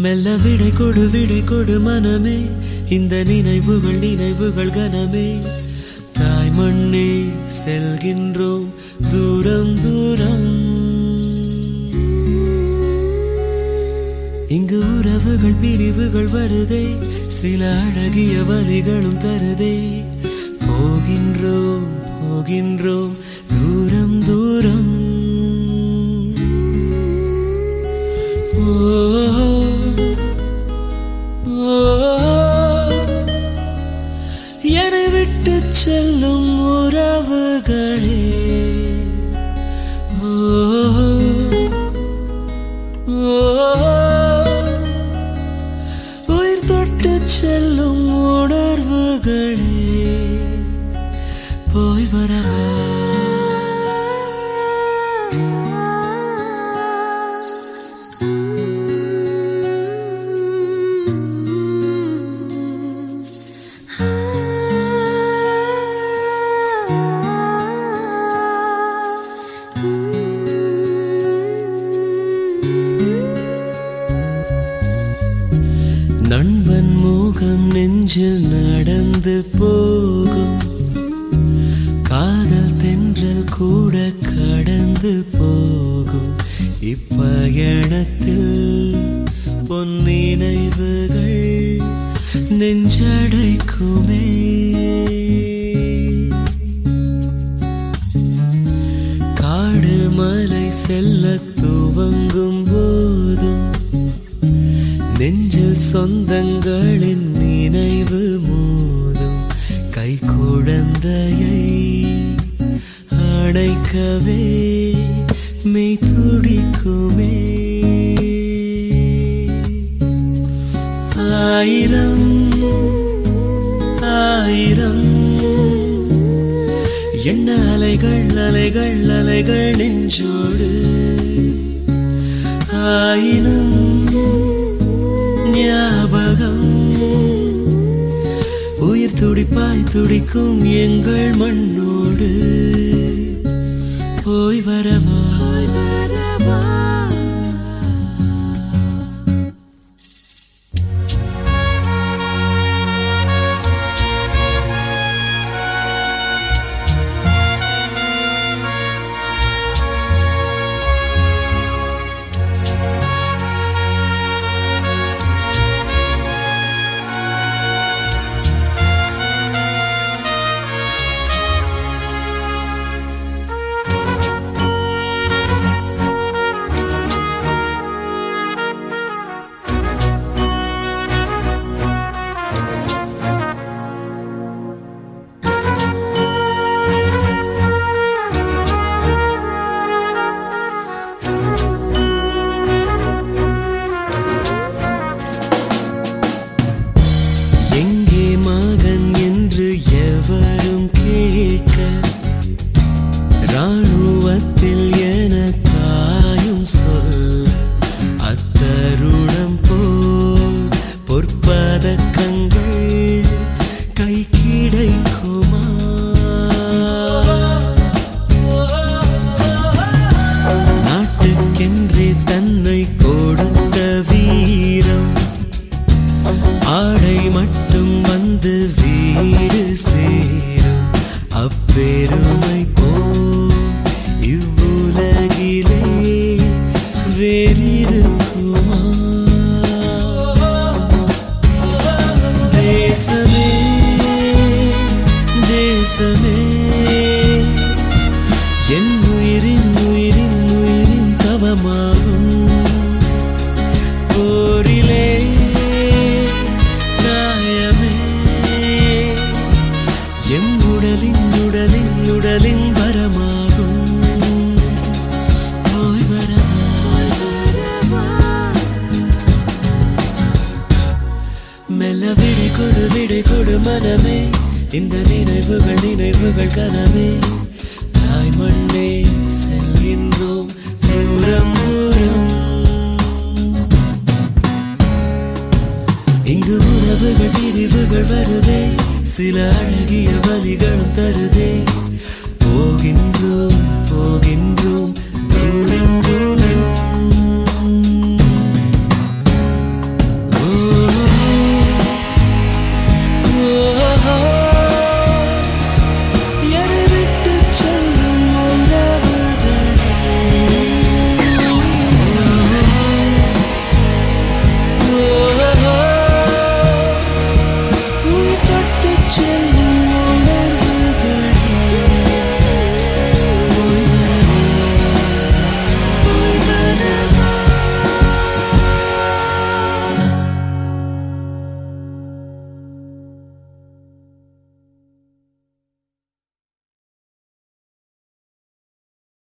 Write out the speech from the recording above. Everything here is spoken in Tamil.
மெல்ல விடை கொடு விடை கொடு மனமே. இந்த நினைவுகள் நினைவுகள் கனமே. தாய் மண்ணே செல்கின்றோம் தூரம் தூரம். இங்கு உறவுகள் பிரிவுகள் வருதே. சில அழகிய வரிகளும் தருதே. போகின்றோம் போகின்றோம். செல்லும் உறவுகளே. உயிர் தொட்டு செல்லும் உணர்வுகளே. நண்பன் முகம் நெஞ்சில் நடந்து போகும். காதல் தென்றல் கூட கடந்து போகும். இப்பயணத்தில் பொன் நினைவுகள் நெஞ்சடைக்குமே. காடு மலை செல்ல துவங்கும் போதும் நெஞ்சில் சொந்தங்களின் நினைவு மோதும் கை குழந்தையை அணைக்கவே மெய் துடிக்குமே ஆயிரம் ஆயிரம். என்ன அலைகள் அலைகள் அலைகள் நெஞ்சோடு. ஆயிரம் துடிப்பாய் துடிக்கும் எங்கள் மண்ணோடு. தேசமே என் உயிரின் உயிரின் உயிரின் தவமாகும். போரிலே நாயமே. எம் உடலின் உடலின் உடலின் வரமாகும். போய் வரவா. மெல்ல விடை கொடு விடை கொடு மனமே. இந்த நினைவுகள் நினைவுகள் கனவே. தாய் மண்ணே செல்கின்றோம் தூரம் தூரம். இங்கு உறவுகள் பிரிவுகள் வருதே. சில அழகிய வழிகளும் தருதே. போகின்றோம் போகின்றோம் தூரம்